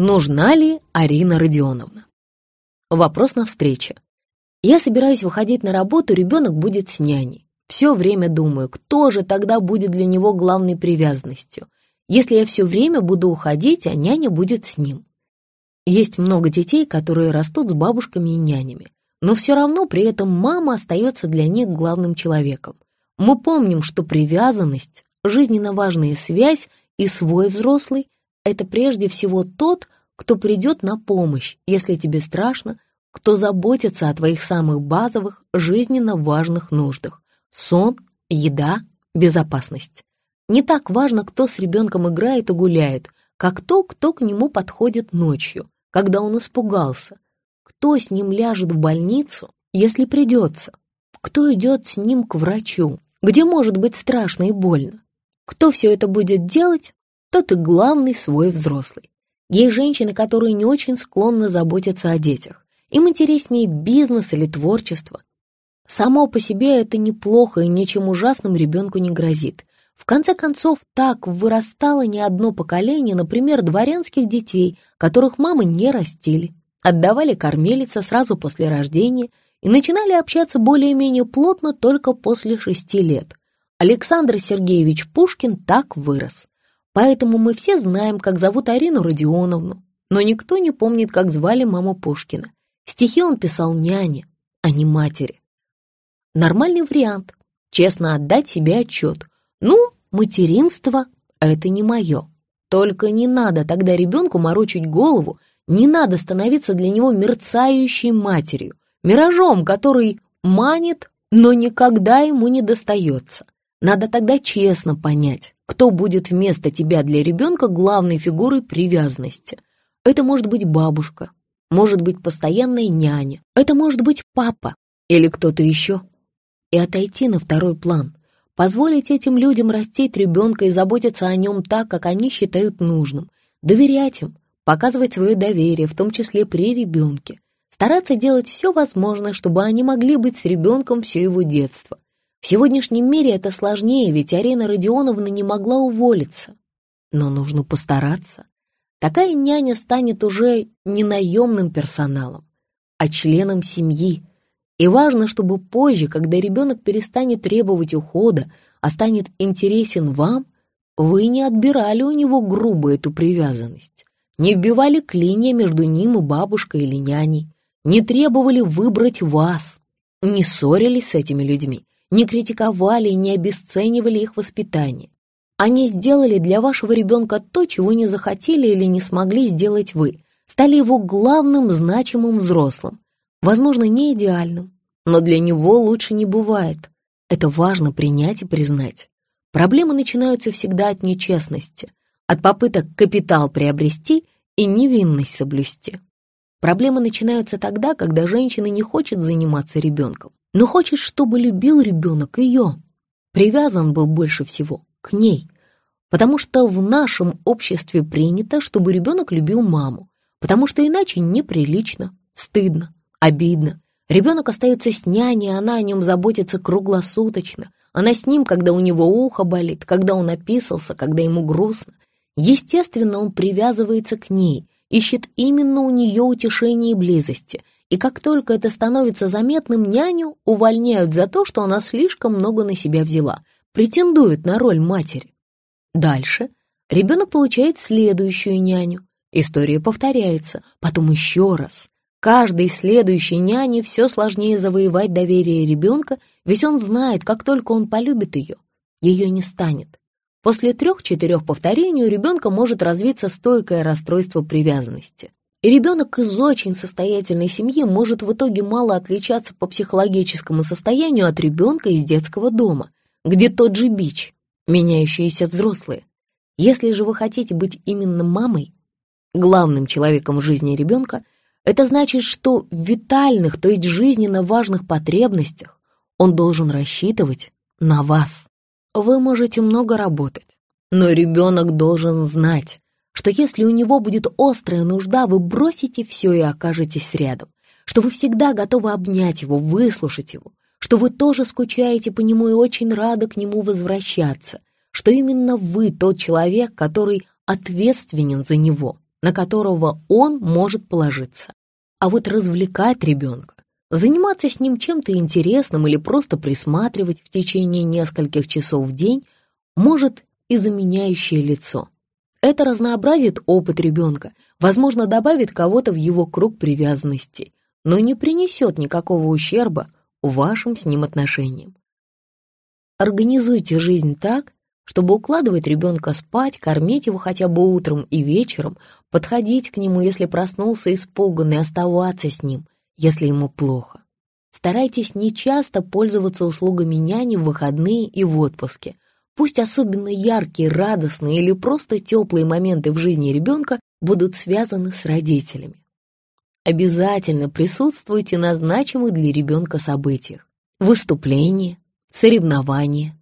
Нужна ли Арина Родионовна? Вопрос на встрече. Я собираюсь выходить на работу, ребенок будет с няней. Все время думаю, кто же тогда будет для него главной привязанностью, если я все время буду уходить, а няня будет с ним. Есть много детей, которые растут с бабушками и нянями, но все равно при этом мама остается для них главным человеком. Мы помним, что привязанность, жизненно важная связь и свой взрослый — это прежде всего тот, кто придет на помощь, если тебе страшно, кто заботится о твоих самых базовых, жизненно важных нуждах — сон, еда, безопасность. Не так важно, кто с ребенком играет и гуляет, как то, кто к нему подходит ночью, когда он испугался, кто с ним ляжет в больницу, если придется, кто идет с ним к врачу, где может быть страшно и больно. Кто все это будет делать, тот и главный свой взрослый. Есть женщины, которые не очень склонны заботиться о детях. Им интереснее бизнес или творчество. Само по себе это неплохо и ничем ужасным ребенку не грозит. В конце концов, так вырастало не одно поколение, например, дворянских детей, которых мамы не растили, отдавали кормилице сразу после рождения и начинали общаться более-менее плотно только после шести лет. Александр Сергеевич Пушкин так вырос. Поэтому мы все знаем, как зовут Арину Родионовну, но никто не помнит, как звали маму Пушкина. Стихи он писал няне, а не матери. Нормальный вариант. Честно отдать себе отчет. Ну, материнство — это не мое. Только не надо тогда ребенку морочить голову, не надо становиться для него мерцающей матерью, миражом, который манит, но никогда ему не достается. Надо тогда честно понять, кто будет вместо тебя для ребенка главной фигурой привязанности. Это может быть бабушка, может быть постоянная няня, это может быть папа или кто-то еще. И отойти на второй план, позволить этим людям растить ребенка и заботиться о нем так, как они считают нужным, доверять им, показывать свое доверие, в том числе при ребенке, стараться делать все возможное, чтобы они могли быть с ребенком все его детство, в сегодняшнем мире это сложнее, ведь Арина Родионовна не могла уволиться. Но нужно постараться. Такая няня станет уже не наемным персоналом, а членом семьи. И важно, чтобы позже, когда ребенок перестанет требовать ухода, а станет интересен вам, вы не отбирали у него грубо эту привязанность, не вбивали клинья между ним и бабушкой или няней, не требовали выбрать вас, не ссорились с этими людьми, не критиковали и не обесценивали их воспитание. Они сделали для вашего ребенка то, чего не захотели или не смогли сделать вы, стали его главным значимым взрослым, возможно, не идеальным, но для него лучше не бывает. Это важно принять и признать. Проблемы начинаются всегда от нечестности, от попыток капитал приобрести и невинность соблюсти. Проблемы начинаются тогда, когда женщина не хочет заниматься ребенком, но хочет, чтобы любил ребенок ее. Привязан был больше всего к ней, потому что в нашем обществе принято, чтобы ребенок любил маму, потому что иначе неприлично, стыдно, обидно. Ребенок остается с няней, она о нем заботится круглосуточно. Она с ним, когда у него ухо болит, когда он описался, когда ему грустно. Естественно, он привязывается к ней, ищет именно у нее утешения и близости – и как только это становится заметным, няню увольняют за то, что она слишком много на себя взяла, претендует на роль матери. Дальше ребенок получает следующую няню. История повторяется, потом еще раз. Каждой следующей няне все сложнее завоевать доверие ребенка, ведь он знает, как только он полюбит ее, ее не станет. После трех-четырех повторений у ребенка может развиться стойкое расстройство привязанности. И ребенок из очень состоятельной семьи может в итоге мало отличаться по психологическому состоянию от ребенка из детского дома, где тот же бич, меняющиеся взрослые. Если же вы хотите быть именно мамой, главным человеком в жизни ребенка, это значит, что в витальных, то есть жизненно важных потребностях он должен рассчитывать на вас. Вы можете много работать, но ребенок должен знать, что если у него будет острая нужда, вы бросите все и окажетесь рядом, что вы всегда готовы обнять его, выслушать его, что вы тоже скучаете по нему и очень рады к нему возвращаться, что именно вы тот человек, который ответственен за него, на которого он может положиться. А вот развлекать ребенка, заниматься с ним чем-то интересным или просто присматривать в течение нескольких часов в день может и заменяющее лицо. Это разнообразит опыт ребенка, возможно, добавит кого-то в его круг привязанностей, но не принесет никакого ущерба вашим с ним отношениям. Организуйте жизнь так, чтобы укладывать ребенка спать, кормить его хотя бы утром и вечером, подходить к нему, если проснулся испуганный, оставаться с ним, если ему плохо. Старайтесь нечасто пользоваться услугами няни в выходные и в отпуске – Пусть особенно яркие, радостные или просто теплые моменты в жизни ребенка будут связаны с родителями. Обязательно присутствуйте на значимых для ребенка событиях. Выступления, соревнования,